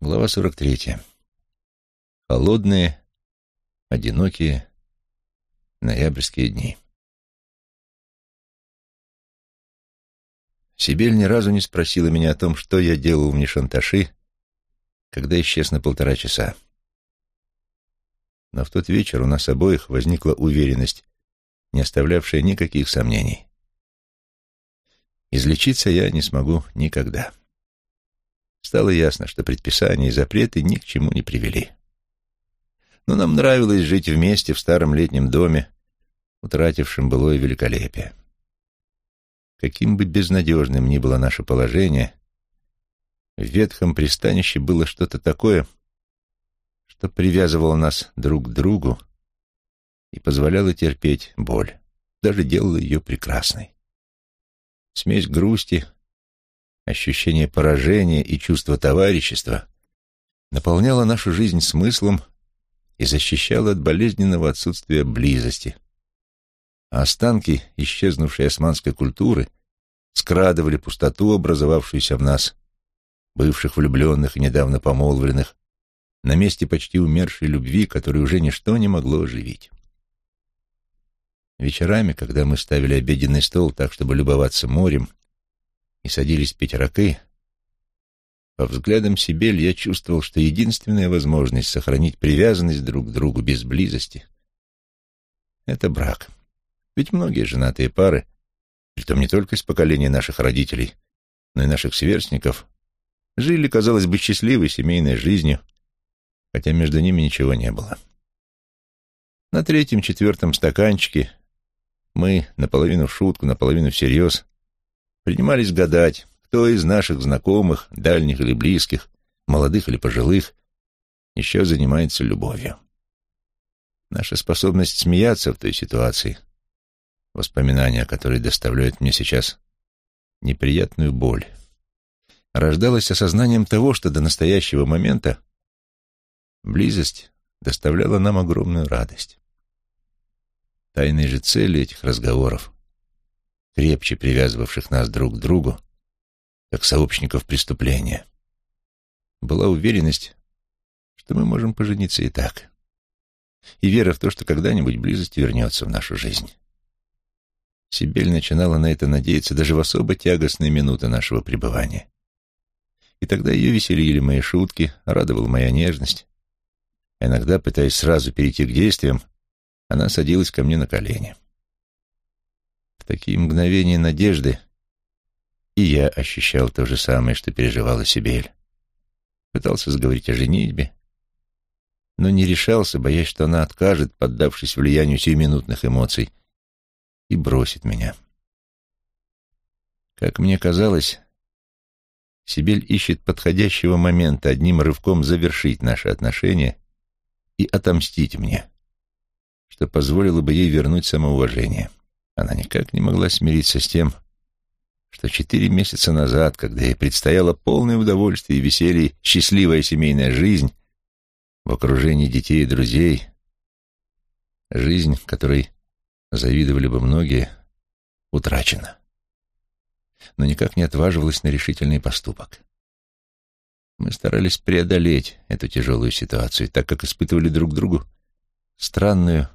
Глава 43. Холодные, одинокие ноябрьские дни. Сибель ни разу не спросила меня о том, что я делал в Нишанташи, когда исчез на полтора часа. Но в тот вечер у нас обоих возникла уверенность, не оставлявшая никаких сомнений. Излечиться я не смогу никогда. Стало ясно, что предписания и запреты ни к чему не привели. Но нам нравилось жить вместе в старом летнем доме, утратившем былое великолепие. Каким бы безнадежным ни было наше положение, в ветхом пристанище было что-то такое, что привязывало нас друг к другу и позволяло терпеть боль, даже делало ее прекрасной. Смесь грусти, ощущение поражения и чувство товарищества наполняла нашу жизнь смыслом и защищала от болезненного отсутствия близости — а останки исчезнувшей османской культуры скрадывали пустоту, образовавшуюся в нас, бывших влюбленных и недавно помолвленных, на месте почти умершей любви, которую уже ничто не могло оживить. Вечерами, когда мы ставили обеденный стол так, чтобы любоваться морем, и садились пить ракы, по взглядам Сибель я чувствовал, что единственная возможность сохранить привязанность друг к другу без близости — это брак. Ведь многие женатые пары, притом не только из поколения наших родителей, но и наших сверстников, жили, казалось бы, счастливой семейной жизнью, хотя между ними ничего не было. На третьем-четвертом стаканчике мы, наполовину в шутку, наполовину всерьез, принимались гадать, кто из наших знакомых, дальних или близких, молодых или пожилых, еще занимается любовью. Наша способность смеяться в той ситуации воспоминания, которые доставляют мне сейчас неприятную боль, рождалось осознанием того, что до настоящего момента близость доставляла нам огромную радость. Тайной же целью этих разговоров, крепче привязывавших нас друг к другу, как сообщников преступления, была уверенность, что мы можем пожениться и так, и вера в то, что когда-нибудь близость вернется в нашу жизнь. Сибель начинала на это надеяться даже в особо тягостные минуты нашего пребывания. И тогда ее веселили мои шутки, радовала моя нежность. А иногда, пытаясь сразу перейти к действиям, она садилась ко мне на колени. Такие мгновения надежды и я ощущал то же самое, что переживала Сибель. Пытался сговорить о женитьбе, но не решался, боясь, что она откажет, поддавшись влиянию сиюминутных эмоций, и бросит меня. Как мне казалось, Сибель ищет подходящего момента одним рывком завершить наши отношения и отомстить мне, что позволило бы ей вернуть самоуважение. Она никак не могла смириться с тем, что четыре месяца назад, когда ей предстояло полное удовольствие и веселье, счастливая семейная жизнь в окружении детей и друзей, жизнь, которой завидовали бы многие, утрачена. Но никак не отваживалась на решительный поступок. Мы старались преодолеть эту тяжелую ситуацию, так как испытывали друг другу странную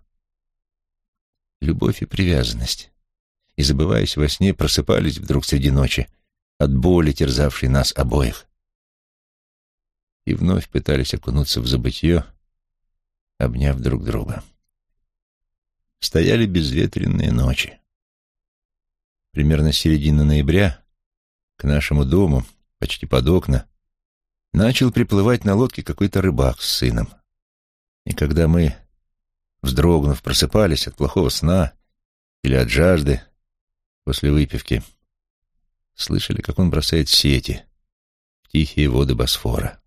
любовь и привязанность, и, забываясь во сне, просыпались вдруг среди ночи от боли, терзавшей нас обоих, и вновь пытались окунуться в забытье, обняв друг друга стояли безветренные ночи. Примерно с середины ноября к нашему дому, почти под окна, начал приплывать на лодке какой-то рыбак с сыном. И когда мы, вздрогнув, просыпались от плохого сна или от жажды после выпивки, слышали, как он бросает сети в тихие воды Босфора.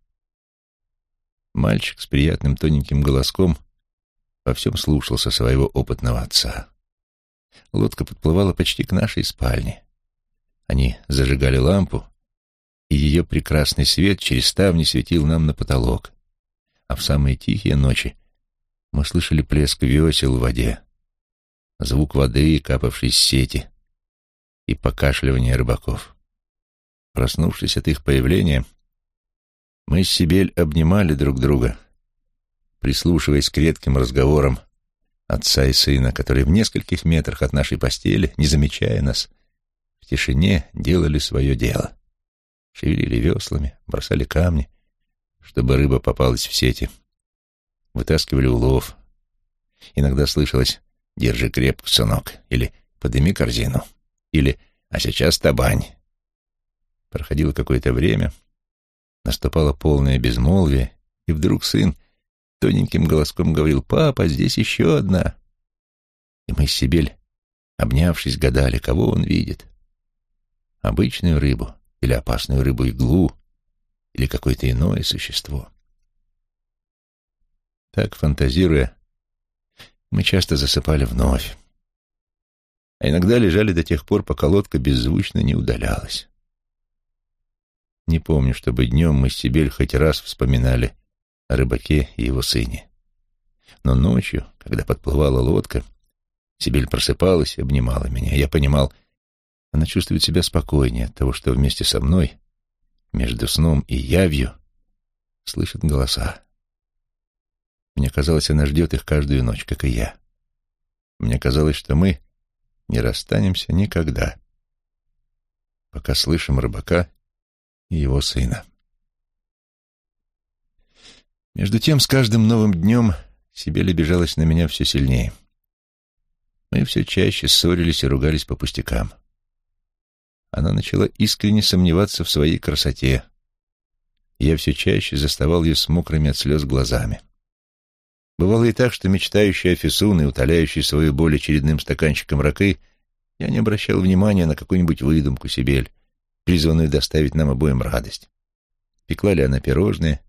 Мальчик с приятным тоненьким голоском во всем слушался своего опытного отца. Лодка подплывала почти к нашей спальне. Они зажигали лампу, и ее прекрасный свет через ставни светил нам на потолок. А в самые тихие ночи мы слышали плеск весел в воде, звук воды, капавшей с сети, и покашливание рыбаков. Проснувшись от их появления, Мы с Сибель обнимали друг друга, прислушиваясь к редким разговорам отца и сына, которые в нескольких метрах от нашей постели, не замечая нас, в тишине делали свое дело. Шевелили веслами, бросали камни, чтобы рыба попалась в сети. Вытаскивали улов. Иногда слышалось «Держи крепко, сынок» или «Подыми корзину» или «А сейчас табань». Проходило какое-то время, наступало полное безмолвие, и вдруг сын тоненьким голоском говорил «Папа, здесь еще одна». И мы с Сибель, обнявшись, гадали, кого он видит. Обычную рыбу или опасную рыбу-иглу или какое-то иное существо. Так, фантазируя, мы часто засыпали вновь, а иногда лежали до тех пор, пока лодка беззвучно не удалялась. Не помню, чтобы днем мы с Сибель хоть раз вспоминали о рыбаке и его сыне. Но ночью, когда подплывала лодка, Сибель просыпалась и обнимала меня. Я понимал, она чувствует себя спокойнее от того, что вместе со мной, между сном и явью, слышит голоса. Мне казалось, она ждет их каждую ночь, как и я. Мне казалось, что мы не расстанемся никогда, пока слышим рыбака и его сына. Между тем, с каждым новым днем Сибель обижалась на меня все сильнее. Мы все чаще ссорились и ругались по пустякам. Она начала искренне сомневаться в своей красоте. Я все чаще заставал ее с мокрыми от слез глазами. Бывало и так, что мечтающий о Фисун и утоляющий свою боль очередным стаканчиком ракы, я не обращал внимания на какую-нибудь выдумку Сибель, призванную доставить нам обоим радость. Пекла ли она пирожные,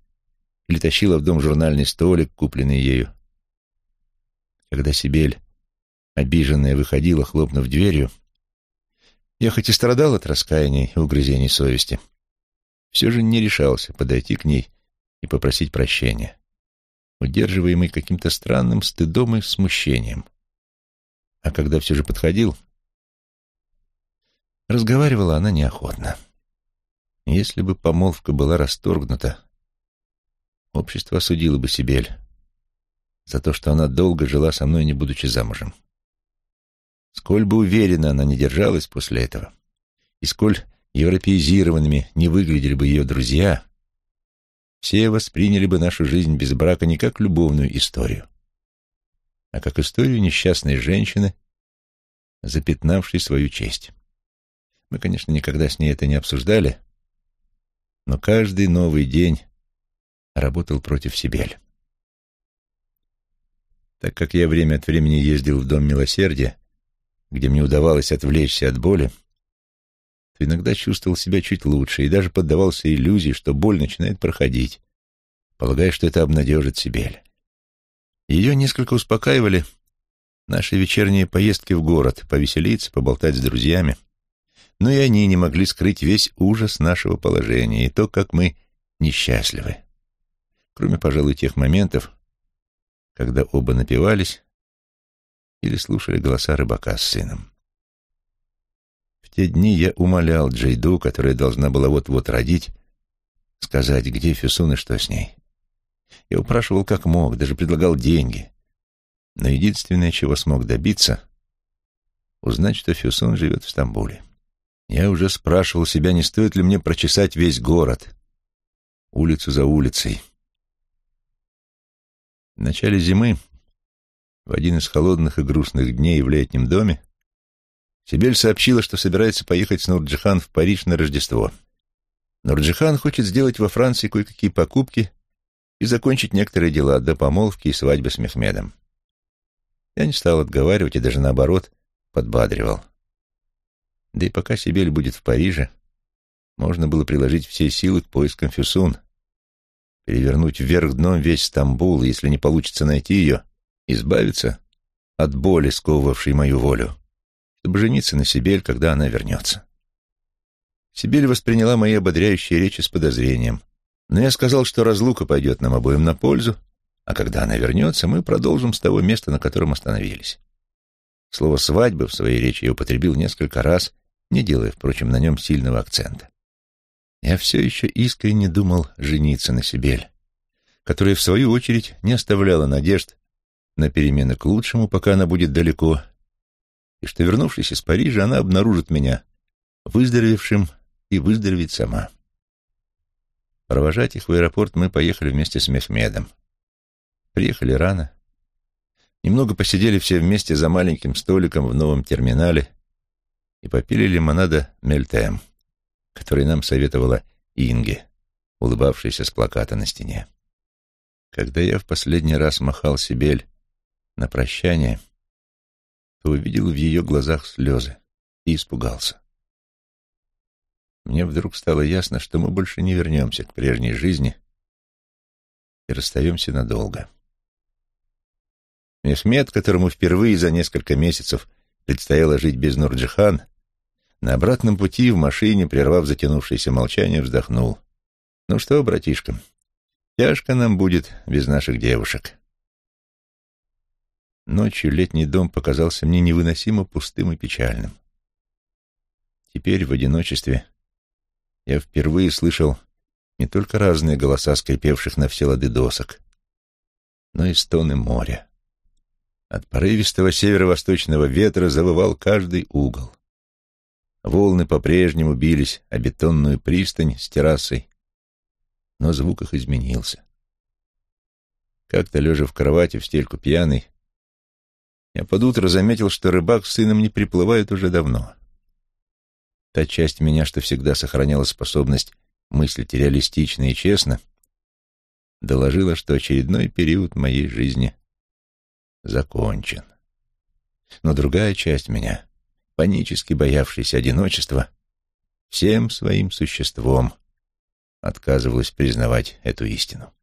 или тащила в дом журнальный столик, купленный ею. Когда Сибель, обиженная, выходила, хлопнув дверью, я хоть и страдал от раскаяния и угрызений совести, все же не решался подойти к ней и попросить прощения, удерживаемый каким-то странным стыдом и смущением. А когда все же подходил, разговаривала она неохотно. Если бы помолвка была расторгнута, общество осудило бы Сибель за то, что она долго жила со мной, не будучи замужем. Сколь бы уверенно она не держалась после этого, и сколь европеизированными не выглядели бы ее друзья, все восприняли бы нашу жизнь без брака не как любовную историю, а как историю несчастной женщины, запятнавшей свою честь. Мы, конечно, никогда с ней это не обсуждали, но каждый новый день работал против Сибель. Так как я время от времени ездил в Дом Милосердия, где мне удавалось отвлечься от боли, то иногда чувствовал себя чуть лучше и даже поддавался иллюзии, что боль начинает проходить, полагая, что это обнадежит Сибель. Ее несколько успокаивали наши вечерние поездки в город, повеселиться, поболтать с друзьями. Но и они не могли скрыть весь ужас нашего положения и то, как мы несчастливы кроме, пожалуй, тех моментов, когда оба напивались или слушали голоса рыбака с сыном. Те дни я умолял Джейду, которая должна была вот-вот родить, сказать, где Фюсун и что с ней. Я упрашивал как мог, даже предлагал деньги. Но единственное, чего смог добиться, узнать, что Фюсун живет в Стамбуле. Я уже спрашивал себя, не стоит ли мне прочесать весь город, улицу за улицей, в начале зимы, в один из холодных и грустных дней в летнем доме, Сибель сообщила, что собирается поехать с Нурджихан в Париж на Рождество. Нурджихан хочет сделать во Франции кое-какие покупки и закончить некоторые дела до помолвки и свадьбы с Мехмедом. Я не стал отговаривать и даже наоборот подбадривал. Да и пока Сибель будет в Париже, можно было приложить все силы к поискам Фюсун, перевернуть вверх дном весь Стамбул, если не получится найти ее, избавиться от боли, сковывавшей мою волю, чтобы жениться на Сибель, когда она вернется. Сибель восприняла мои ободряющие речи с подозрением, но я сказал, что разлука пойдет нам обоим на пользу, а когда она вернется, мы продолжим с того места, на котором остановились. Слово «свадьба» в своей речи я употребил несколько раз, не делая, впрочем, на нем сильного акцента. Я все еще искренне думал жениться на Сибель, которая, в свою очередь, не оставляла надежд на перемены к лучшему, пока она будет далеко, и что, вернувшись из Парижа, она обнаружит меня выздоровевшим и выздоровеет сама. Провожать их в аэропорт мы поехали вместе с Мехмедом. Приехали рано. Немного посидели все вместе за маленьким столиком в новом терминале и попили лимонада Мельтем, который нам советовала Инге, улыбавшаяся с плаката на стене. Когда я в последний раз махал Сибель на прощание, то увидел в ее глазах слезы и испугался. Мне вдруг стало ясно, что мы больше не вернемся к прежней жизни и расстаемся надолго. Мехмед, которому впервые за несколько месяцев предстояло жить без Нурджихан, на обратном пути в машине, прервав затянувшееся молчание, вздохнул. «Ну что, братишка, тяжко нам будет без наших девушек». Ночью летний дом показался мне невыносимо пустым и печальным. Теперь в одиночестве я впервые слышал не только разные голоса скрипевших на все лады досок, но и стоны моря. От порывистого северо-восточного ветра завывал каждый угол. Волны по-прежнему бились о бетонную пристань с террасой, но звук их изменился. Как-то, лежа в кровати в стельку пьяный, я под утро заметил, что рыбак с сыном не приплывает уже давно. Та часть меня, что всегда сохраняла способность мыслить реалистично и честно, доложила, что очередной период моей жизни закончен. Но другая часть меня, панически боявшаяся одиночества, всем своим существом отказывалась признавать эту истину.